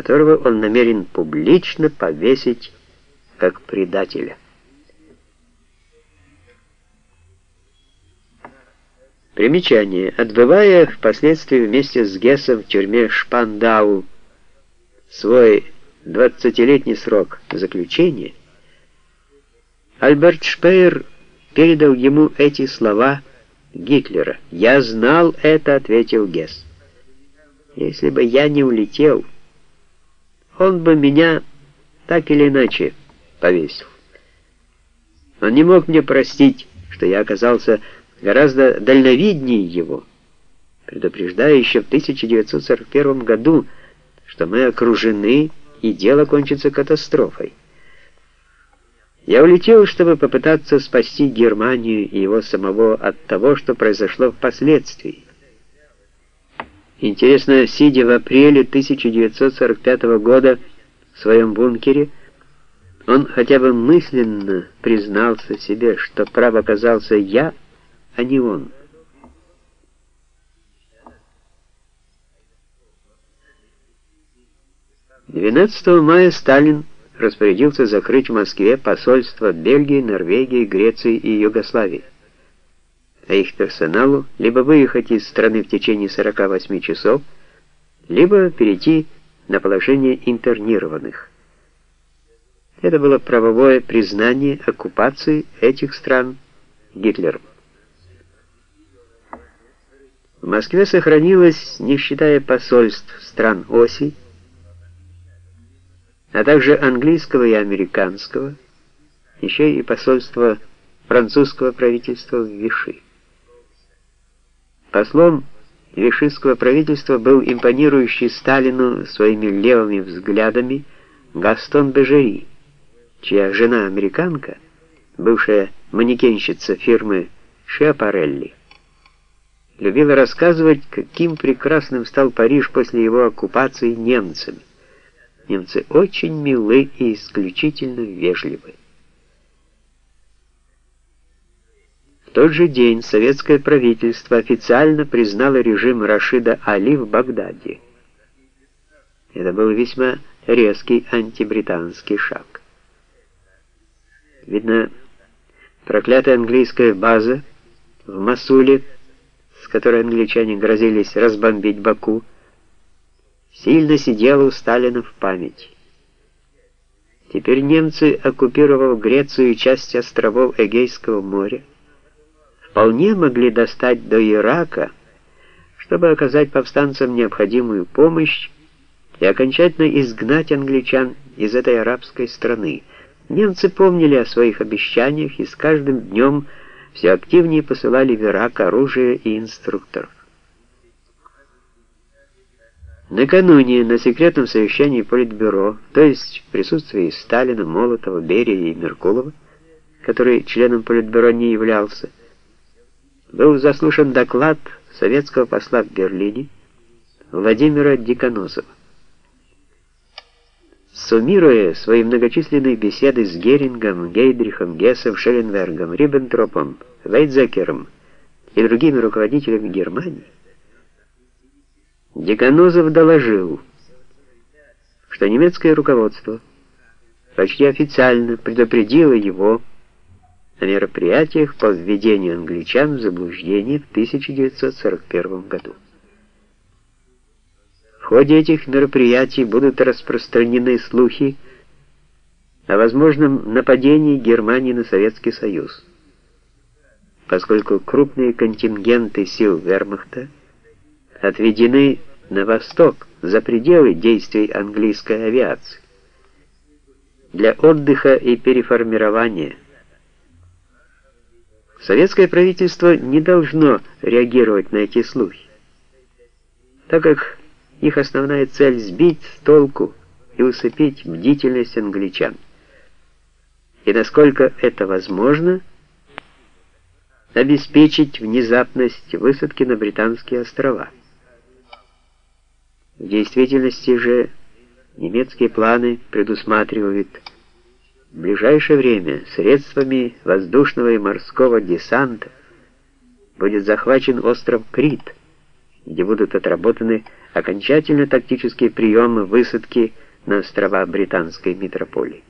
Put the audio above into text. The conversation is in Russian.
которого он намерен публично повесить как предателя. Примечание. Отбывая впоследствии вместе с Гессом в тюрьме Шпандау свой 20-летний срок заключения, Альберт Шпеер передал ему эти слова Гитлера. «Я знал это», — ответил Гесс. «Если бы я не улетел, он бы меня так или иначе повесил. Он не мог мне простить, что я оказался гораздо дальновиднее его, предупреждая еще в 1941 году, что мы окружены и дело кончится катастрофой. Я улетел, чтобы попытаться спасти Германию и его самого от того, что произошло впоследствии. Интересно, сидя в апреле 1945 года в своем бункере, он хотя бы мысленно признался себе, что прав оказался я, а не он. Двенадцатого мая Сталин распорядился закрыть в Москве посольства Бельгии, Норвегии, Греции и Югославии, а их персоналу либо выехать из страны в течение 48 часов, либо перейти на положение интернированных. Это было правовое признание оккупации этих стран Гитлером. В Москве сохранилось, не считая посольств стран оси, а также английского и американского, еще и посольство французского правительства в Виши. Послом вишистского правительства был импонирующий Сталину своими левыми взглядами Гастон Бежери, чья жена-американка, бывшая манекенщица фирмы Шиапарелли, любила рассказывать, каким прекрасным стал Париж после его оккупации немцами. Немцы очень милы и исключительно вежливы. В тот же день советское правительство официально признало режим Рашида Али в Багдаде. Это был весьма резкий антибританский шаг. Видно, проклятая английская база в Масуле, с которой англичане грозились разбомбить Баку, сильно сидела у Сталина в памяти. Теперь немцы, оккупировав Грецию и часть островов Эгейского моря, вполне могли достать до Ирака, чтобы оказать повстанцам необходимую помощь и окончательно изгнать англичан из этой арабской страны. Немцы помнили о своих обещаниях и с каждым днем все активнее посылали в Ирак оружие и инструкторов. Накануне на секретном совещании Политбюро, то есть в присутствии Сталина, Молотова, Берия и Меркулова, который членом Политбюро не являлся, был заслушан доклад советского посла в Берлине Владимира Диконосова. Суммируя свои многочисленные беседы с Герингом, Гейдрихом, Гессом, Шелленбергом, Риббентропом, Вейдзекером и другими руководителями Германии, Деканозов доложил, что немецкое руководство почти официально предупредило его о мероприятиях по введению англичан в заблуждение в 1941 году. В ходе этих мероприятий будут распространены слухи о возможном нападении Германии на Советский Союз, поскольку крупные контингенты сил вермахта отведены на восток, за пределы действий английской авиации. Для отдыха и переформирования советское правительство не должно реагировать на эти слухи, так как их основная цель сбить с толку и усыпить бдительность англичан. И насколько это возможно, обеспечить внезапность высадки на британские острова. В действительности же немецкие планы предусматривают в ближайшее время средствами воздушного и морского десанта будет захвачен остров Крит, где будут отработаны окончательно тактические приемы высадки на острова британской метрополии.